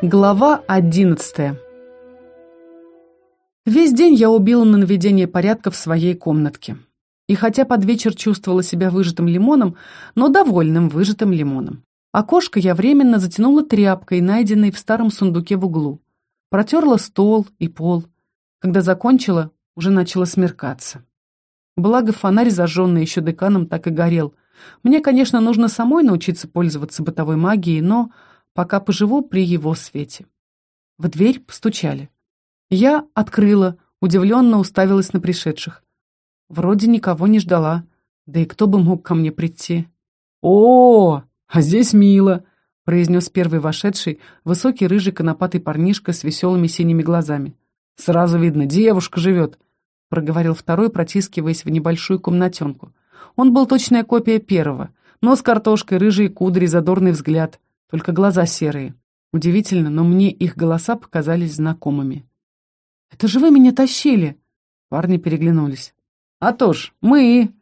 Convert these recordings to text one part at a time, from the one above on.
Глава одиннадцатая Весь день я убила на наведение порядка в своей комнатке. И хотя под вечер чувствовала себя выжатым лимоном, но довольным выжатым лимоном. Окошко я временно затянула тряпкой, найденной в старом сундуке в углу. Протерла стол и пол. Когда закончила, уже начало смеркаться. Благо фонарь, зажженный еще деканом, так и горел. Мне, конечно, нужно самой научиться пользоваться бытовой магией, но пока поживу при его свете. В дверь постучали. Я открыла, удивленно уставилась на пришедших. Вроде никого не ждала, да и кто бы мог ко мне прийти. «О, а здесь мило!» — произнес первый вошедший, высокий рыжий конопатый парнишка с веселыми синими глазами. «Сразу видно, девушка живет», — проговорил второй, протискиваясь в небольшую комнатенку. Он был точная копия первого. Нос картошкой, рыжие кудри, задорный взгляд. Только глаза серые. Удивительно, но мне их голоса показались знакомыми. «Это же вы меня тащили!» Парни переглянулись. «А то ж, мы!»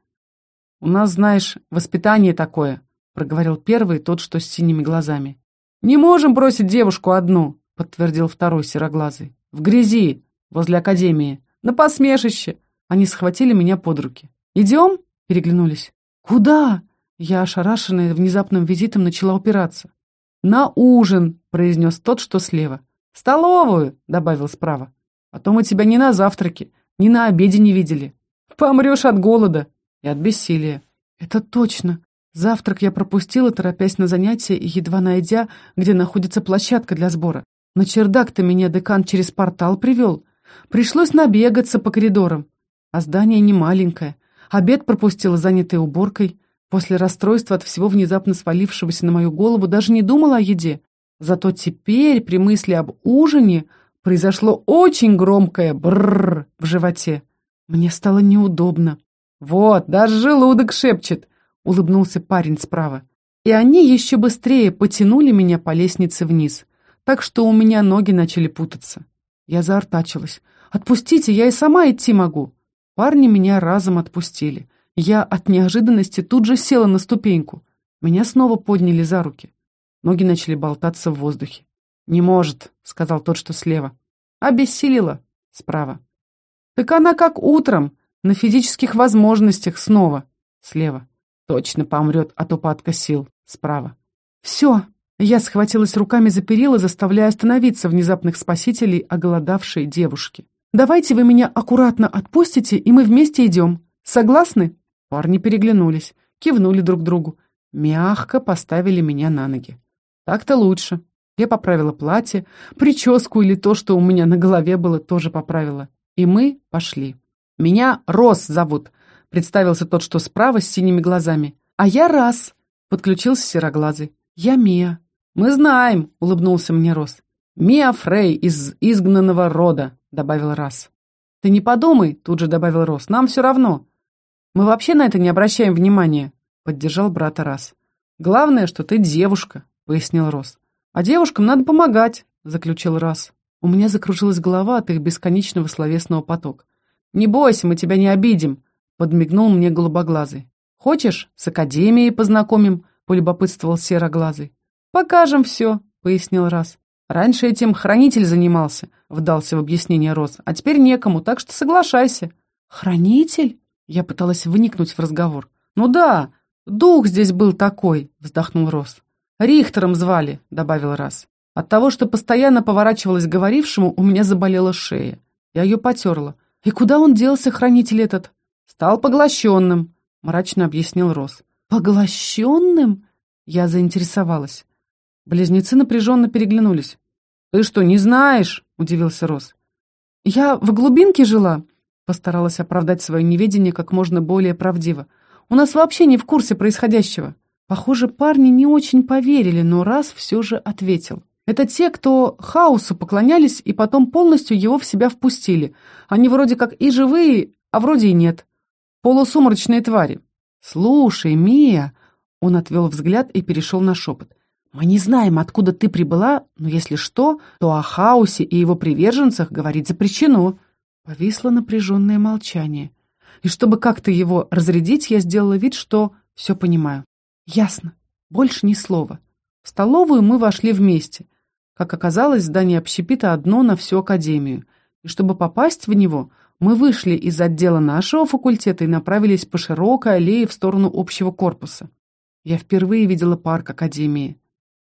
«У нас, знаешь, воспитание такое», — проговорил первый, тот, что с синими глазами. «Не можем бросить девушку одну», — подтвердил второй сероглазый. «В грязи, возле академии, на посмешище». Они схватили меня под руки. «Идем?» — переглянулись. «Куда?» Я, ошарашенная внезапным визитом, начала упираться. «На ужин», — произнес тот, что слева. «Столовую», — добавил справа. «А то мы тебя ни на завтраке, ни на обеде не видели. Помрешь от голода и от бессилия». «Это точно. Завтрак я пропустила, торопясь на занятия и едва найдя, где находится площадка для сбора. На чердак-то меня декан через портал привел. Пришлось набегаться по коридорам. А здание не маленькое. Обед пропустила, занятый уборкой. После расстройства от всего внезапно свалившегося на мою голову даже не думала о еде. Зато теперь, при мысли об ужине, произошло очень громкое бррр в животе. Мне стало неудобно. «Вот, даже желудок шепчет», — улыбнулся парень справа. И они еще быстрее потянули меня по лестнице вниз, так что у меня ноги начали путаться. Я заортачилась. «Отпустите, я и сама идти могу». Парни меня разом отпустили. Я от неожиданности тут же села на ступеньку. Меня снова подняли за руки. Ноги начали болтаться в воздухе. «Не может», — сказал тот, что слева. «Обессилила» справа. «Так она как утром, на физических возможностях снова» слева. «Точно помрет от упадка сил» справа. «Все!» Я схватилась руками за перила, заставляя остановиться внезапных спасителей оголодавшей девушки. «Давайте вы меня аккуратно отпустите, и мы вместе идем. Согласны?» Парни переглянулись, кивнули друг другу, мягко поставили меня на ноги. Так-то лучше. Я поправила платье, прическу или то, что у меня на голове было, тоже поправила. И мы пошли. «Меня Рос зовут», — представился тот, что справа с синими глазами. «А я Раз», — подключился сероглазый. «Я Мия». «Мы знаем», — улыбнулся мне Рос. «Мия Фрей из изгнанного рода», — добавил Раз. «Ты не подумай», — тут же добавил Рос, — «нам все равно. Мы вообще на это не обращаем внимания», — поддержал брата Раз. «Главное, что ты девушка», — пояснил Рос. «А девушкам надо помогать», — заключил Раз. У меня закружилась голова от их бесконечного словесного потока. «Не бойся, мы тебя не обидим», — подмигнул мне голубоглазый. «Хочешь, с академией познакомим?» — полюбопытствовал сероглазый. «Покажем все», — пояснил Раз. «Раньше этим хранитель занимался», — вдался в объяснение Роз. «А теперь некому, так что соглашайся». «Хранитель?» Я пыталась вникнуть в разговор. «Ну да, дух здесь был такой», — вздохнул Рос. «Рихтером звали», — добавил раз. От того, что постоянно поворачивалась говорившему, у меня заболела шея. Я ее потерла. «И куда он делся, хранитель этот?» «Стал поглощенным», — мрачно объяснил Рос. «Поглощенным?» Я заинтересовалась. Близнецы напряженно переглянулись. «Ты что, не знаешь?» — удивился Рос. «Я в глубинке жила», Постаралась оправдать свое неведение как можно более правдиво. «У нас вообще не в курсе происходящего». Похоже, парни не очень поверили, но раз все же ответил. Это те, кто хаосу поклонялись и потом полностью его в себя впустили. Они вроде как и живые, а вроде и нет. Полусумрачные твари. «Слушай, Мия...» Он отвел взгляд и перешел на шепот. «Мы не знаем, откуда ты прибыла, но если что, то о хаосе и его приверженцах говорить запрещено. Повисло напряженное молчание. И чтобы как-то его разрядить, я сделала вид, что все понимаю. Ясно. Больше ни слова. В столовую мы вошли вместе. Как оказалось, здание общепита одно на всю академию. И чтобы попасть в него, мы вышли из отдела нашего факультета и направились по широкой аллее в сторону общего корпуса. Я впервые видела парк академии.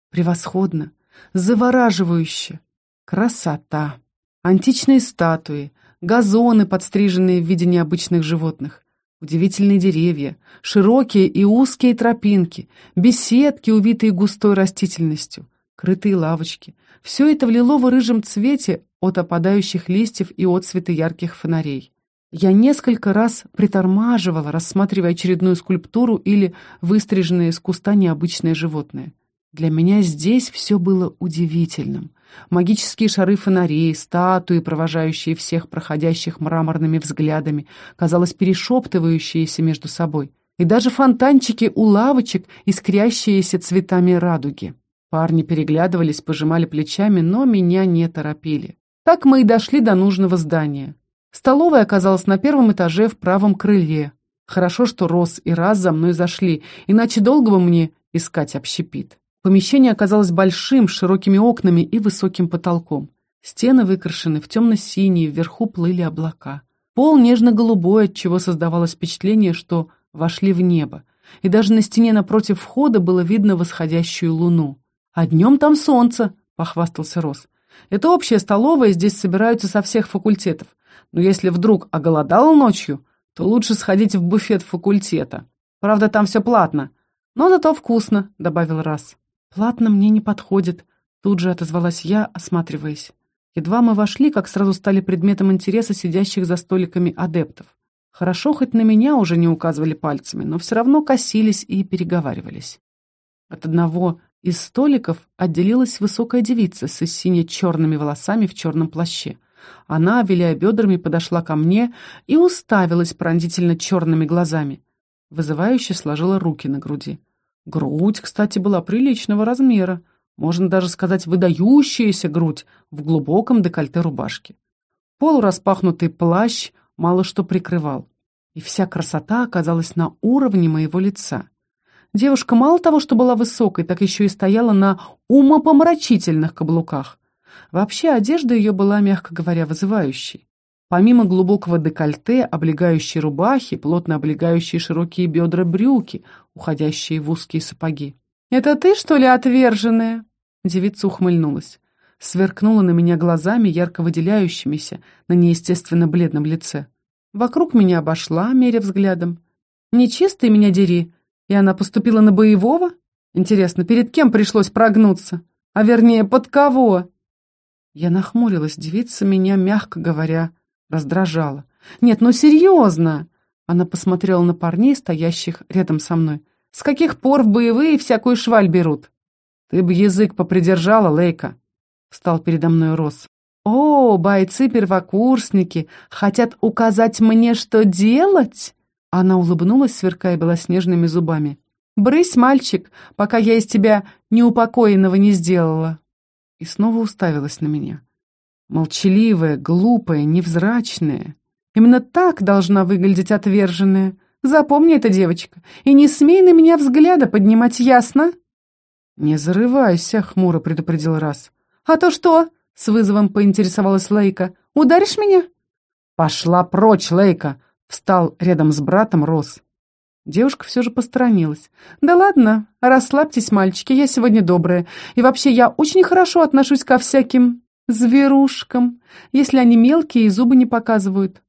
Превосходно, завораживающе. Красота. Античные статуи, газоны, подстриженные в виде необычных животных, удивительные деревья, широкие и узкие тропинки, беседки, увитые густой растительностью, крытые лавочки. Все это в лилово-рыжем цвете от опадающих листьев и отцветы ярких фонарей. Я несколько раз притормаживала, рассматривая очередную скульптуру или выстриженное из куста необычное животное. Для меня здесь все было удивительным. Магические шары фонарей, статуи, провожающие всех проходящих мраморными взглядами, казалось, перешептывающиеся между собой. И даже фонтанчики у лавочек, искрящиеся цветами радуги. Парни переглядывались, пожимали плечами, но меня не торопили. Так мы и дошли до нужного здания. Столовая оказалась на первом этаже в правом крыле. Хорошо, что Рос и Раз за мной зашли, иначе долго бы мне искать общепит. Помещение оказалось большим, с широкими окнами и высоким потолком. Стены выкрашены в темно-синие, вверху плыли облака. Пол нежно-голубой, от чего создавалось впечатление, что вошли в небо. И даже на стене напротив входа было видно восходящую луну. «А днем там солнце», — похвастался Рос. «Это общая столовая, здесь собираются со всех факультетов. Но если вдруг оголодал ночью, то лучше сходить в буфет факультета. Правда, там все платно. Но зато вкусно», — добавил Раз. «Платно мне не подходит», — тут же отозвалась я, осматриваясь. Едва мы вошли, как сразу стали предметом интереса сидящих за столиками адептов. Хорошо, хоть на меня уже не указывали пальцами, но все равно косились и переговаривались. От одного из столиков отделилась высокая девица с сине-черными волосами в черном плаще. Она, виляя бедрами, подошла ко мне и уставилась пронзительно черными глазами. Вызывающе сложила руки на груди. Грудь, кстати, была приличного размера. Можно даже сказать, выдающаяся грудь в глубоком декольте рубашки. Полураспахнутый плащ мало что прикрывал. И вся красота оказалась на уровне моего лица. Девушка мало того, что была высокой, так еще и стояла на умопомрачительных каблуках. Вообще одежда ее была, мягко говоря, вызывающей. Помимо глубокого декольте, облегающей рубахи, плотно облегающие широкие бедра брюки, уходящие в узкие сапоги. «Это ты, что ли, отверженная?» Девица ухмыльнулась. Сверкнула на меня глазами, ярко выделяющимися на неестественно бледном лице. Вокруг меня обошла, меря взглядом. «Нечистый меня дери!» И она поступила на боевого? Интересно, перед кем пришлось прогнуться? А вернее, под кого? Я нахмурилась, девица меня, мягко говоря, раздражала. «Нет, ну серьезно!» Она посмотрела на парней, стоящих рядом со мной. «С каких пор в боевые всякую шваль берут?» «Ты бы язык попридержала, Лейка!» Встал передо мной Рос. «О, бойцы-первокурсники, хотят указать мне, что делать?» Она улыбнулась, сверкая белоснежными зубами. «Брысь, мальчик, пока я из тебя неупокоенного не сделала!» И снова уставилась на меня. Молчаливая, глупая, невзрачная. Именно так должна выглядеть отверженная. Запомни это, девочка, и не смей на меня взгляда поднимать, ясно?» «Не зарывайся», — хмуро предупредил раз. «А то что?» — с вызовом поинтересовалась Лейка. «Ударишь меня?» «Пошла прочь, Лейка!» — встал рядом с братом Рос. Девушка все же посторонилась. «Да ладно, расслабьтесь, мальчики, я сегодня добрая. И вообще, я очень хорошо отношусь ко всяким Зверушкам, если они мелкие и зубы не показывают.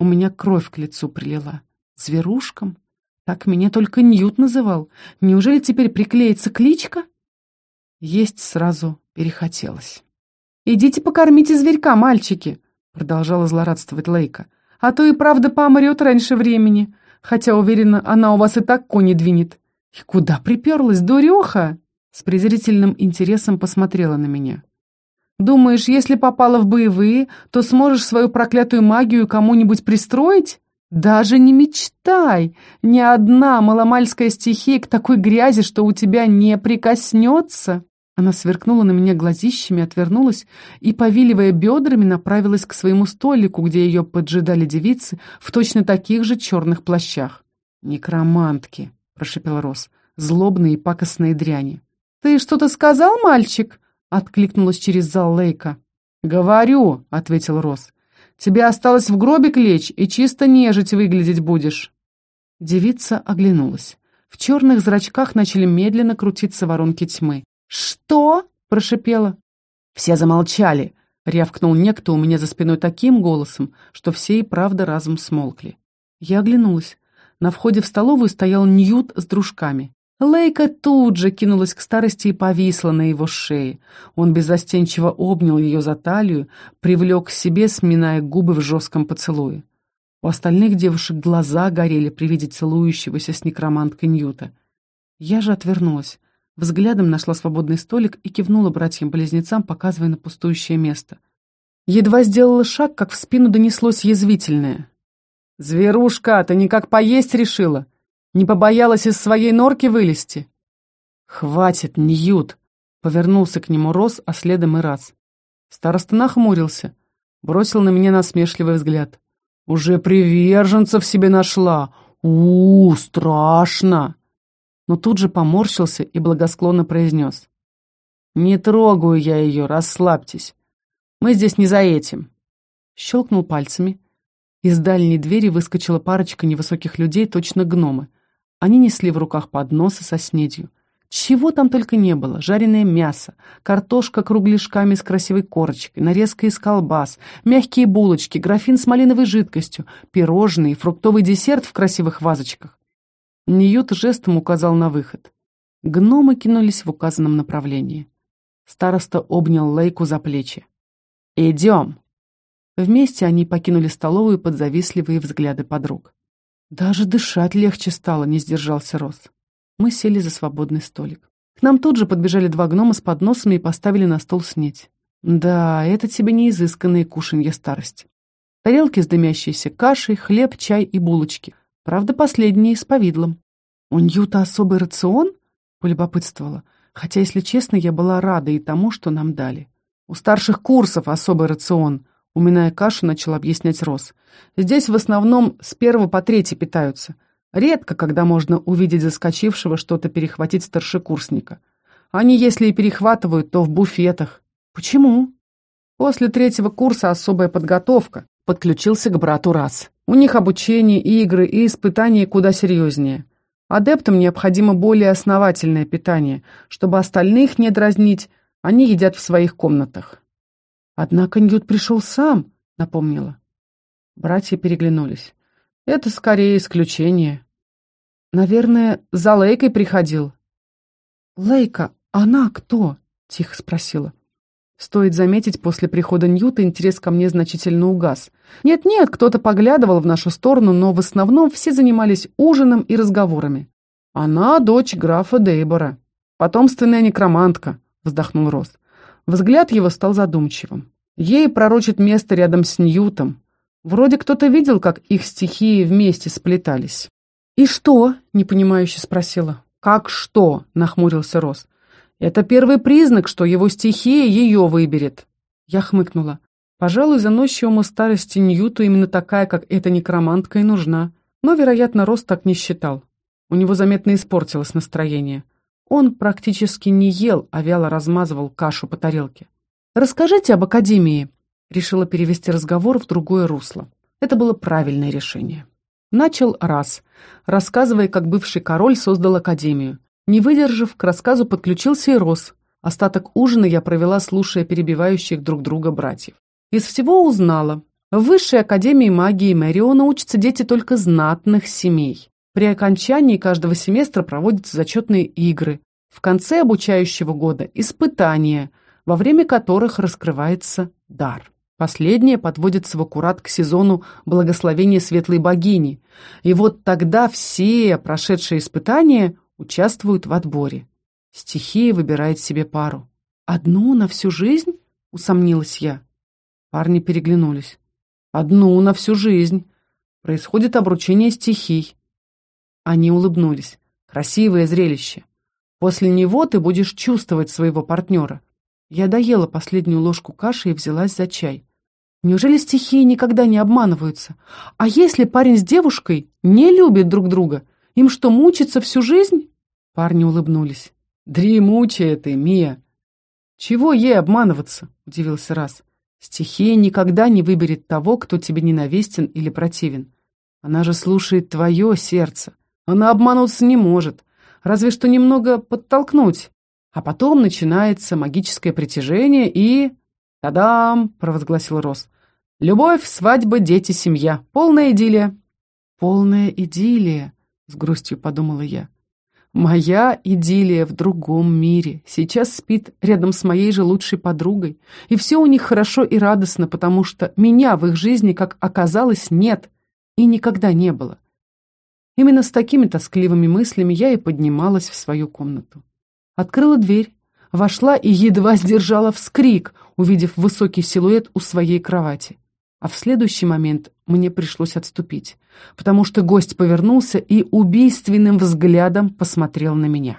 У меня кровь к лицу прилила. Зверушкам? Так меня только Ньют называл. Неужели теперь приклеится кличка? Есть сразу перехотелось. «Идите покормите зверька, мальчики!» Продолжала злорадствовать Лейка. «А то и правда помрет раньше времени. Хотя, уверена, она у вас и так кони двинет. И куда приперлась, дуреха?» С презрительным интересом посмотрела на меня. Думаешь, если попала в боевые, то сможешь свою проклятую магию кому-нибудь пристроить? Даже не мечтай! Ни одна маломальская стихия к такой грязи, что у тебя не прикоснется!» Она сверкнула на меня глазищами, отвернулась и, повиливая бедрами, направилась к своему столику, где ее поджидали девицы в точно таких же черных плащах. «Некромантки!» — прошепел Рос. «Злобные и пакостные дряни!» «Ты что-то сказал, мальчик?» — откликнулась через зал Лейка. «Говорю», — ответил Рос. «Тебе осталось в гробик лечь и чисто нежить выглядеть будешь». Девица оглянулась. В черных зрачках начали медленно крутиться воронки тьмы. «Что?» — прошипела. Все замолчали, — рявкнул некто у меня за спиной таким голосом, что все и правда разом смолкли. Я оглянулась. На входе в столовую стоял Ньют с дружками. Лейка тут же кинулась к старости и повисла на его шее. Он беззастенчиво обнял ее за талию, привлек к себе, сминая губы в жестком поцелуе. У остальных девушек глаза горели при виде целующегося с некроманткой Ньюта. Я же отвернулась. Взглядом нашла свободный столик и кивнула братьям-близнецам, показывая на пустующее место. Едва сделала шаг, как в спину донеслось язвительное. «Зверушка, ты никак поесть решила? Не побоялась из своей норки вылезти?» «Хватит, Ньют!» — повернулся к нему Рос, а следом и раз. Староста нахмурился, бросил на меня насмешливый взгляд. «Уже приверженцев себе нашла! у, -у, страшно!» Но тут же поморщился и благосклонно произнес. «Не трогаю я ее, расслабьтесь. Мы здесь не за этим». Щелкнул пальцами, из дальней двери выскочила парочка невысоких людей, точно гномы. Они несли в руках подносы со снедью. Чего там только не было. Жареное мясо, картошка кругляшками с красивой корочкой, нарезка из колбас, мягкие булочки, графин с малиновой жидкостью, пирожные, фруктовый десерт в красивых вазочках. Ньют жестом указал на выход. Гномы кинулись в указанном направлении. Староста обнял Лейку за плечи. «Идем!» Вместе они покинули столовую под завистливые взгляды подруг. Даже дышать легче стало, не сдержался Рос. Мы сели за свободный столик. К нам тут же подбежали два гнома с подносами и поставили на стол снеть. Да, это тебе не изысканные кушанья старости. Тарелки с дымящейся кашей, хлеб, чай и булочки. Правда, последние с повидлом. «У Ньюта особый рацион?» — полюбопытствовала. Хотя, если честно, я была рада и тому, что нам дали. У старших курсов особый рацион — Уминая кашу, начал объяснять Рос. «Здесь в основном с первого по третий питаются. Редко, когда можно увидеть заскочившего что-то перехватить старшекурсника. Они, если и перехватывают, то в буфетах. Почему? После третьего курса особая подготовка. Подключился к брату раз. У них обучение, игры и испытания куда серьезнее. Адептам необходимо более основательное питание. Чтобы остальных не дразнить, они едят в своих комнатах. «Однако Ньют пришел сам», — напомнила. Братья переглянулись. «Это скорее исключение». «Наверное, за Лейкой приходил». «Лейка, она кто?» — тихо спросила. Стоит заметить, после прихода Ньюта интерес ко мне значительно угас. Нет-нет, кто-то поглядывал в нашу сторону, но в основном все занимались ужином и разговорами. «Она дочь графа Дейбора. Потомственная некромантка», — вздохнул Рос. Взгляд его стал задумчивым. Ей пророчит место рядом с Ньютом. Вроде кто-то видел, как их стихии вместе сплетались. «И что?» — непонимающе спросила. «Как что?» — нахмурился Рос. «Это первый признак, что его стихия ее выберет». Я хмыкнула. Пожалуй, заносчивому старости Ньюту именно такая, как эта некромантка, и нужна. Но, вероятно, Рос так не считал. У него заметно испортилось настроение. Он практически не ел, а вяло размазывал кашу по тарелке. «Расскажите об Академии», — решила перевести разговор в другое русло. Это было правильное решение. Начал раз, рассказывая, как бывший король создал Академию. Не выдержав, к рассказу подключился и Рос. Остаток ужина я провела, слушая перебивающих друг друга братьев. Из всего узнала. В Высшей Академии магии Мэриона учатся дети только знатных семей. При окончании каждого семестра проводятся зачетные игры. В конце обучающего года – испытания, во время которых раскрывается дар. Последнее подводится в аккурат к сезону благословения светлой богини. И вот тогда все прошедшие испытания участвуют в отборе. Стихия выбирает себе пару. «Одну на всю жизнь?» — усомнилась я. Парни переглянулись. «Одну на всю жизнь. Происходит обручение стихий. Они улыбнулись. Красивое зрелище. После него ты будешь чувствовать своего партнера. Я доела последнюю ложку каши и взялась за чай. Неужели стихии никогда не обманываются? А если парень с девушкой не любят друг друга? Им что, мучиться всю жизнь? Парни улыбнулись. Дремучая ты, Мия. «Чего ей обманываться?» — удивился раз. «Стихия никогда не выберет того, кто тебе ненавистен или противен. Она же слушает твое сердце. Она обмануться не может, разве что немного подтолкнуть. А потом начинается магическое притяжение и... «Та-дам!» — провозгласил Рос. «Любовь, свадьба, дети, семья. Полная идиллия». «Полная идиллия», — с грустью подумала я. «Моя идиллия в другом мире. Сейчас спит рядом с моей же лучшей подругой. И все у них хорошо и радостно, потому что меня в их жизни, как оказалось, нет и никогда не было». Именно с такими тоскливыми мыслями я и поднималась в свою комнату. Открыла дверь, вошла и едва сдержала вскрик, увидев высокий силуэт у своей кровати. А в следующий момент мне пришлось отступить, потому что гость повернулся и убийственным взглядом посмотрел на меня.